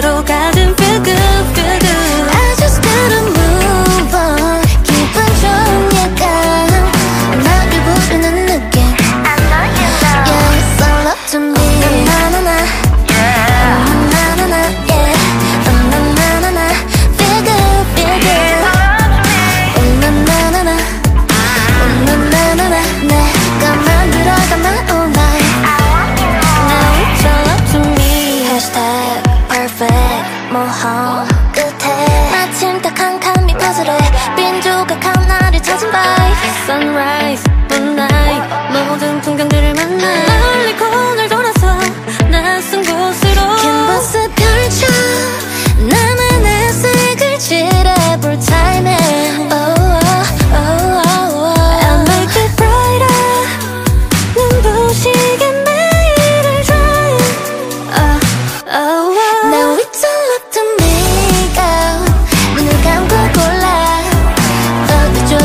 들어가. 끝에. 마침 딱 한 칸이 퍼즐에 빈 조각한 나를 찾은 vibe Sunrise, moonlight. 모든 풍경들을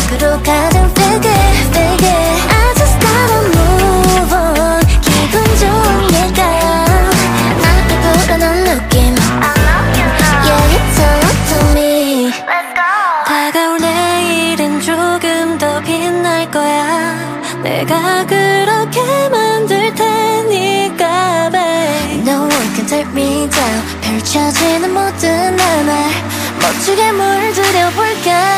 속으로 가장 뜨게 뜨게. I just gotta move on. 기분 좋은 예감 앞에 불어난 느낌. Yeah it's all to me. Let's go. 다가올 내일은 조금 더 빛날 거야. 내가 그렇게 만들 테니까 babe. No one can tear me down. 펼쳐지는 모든 나날 멋지게 물들여볼까?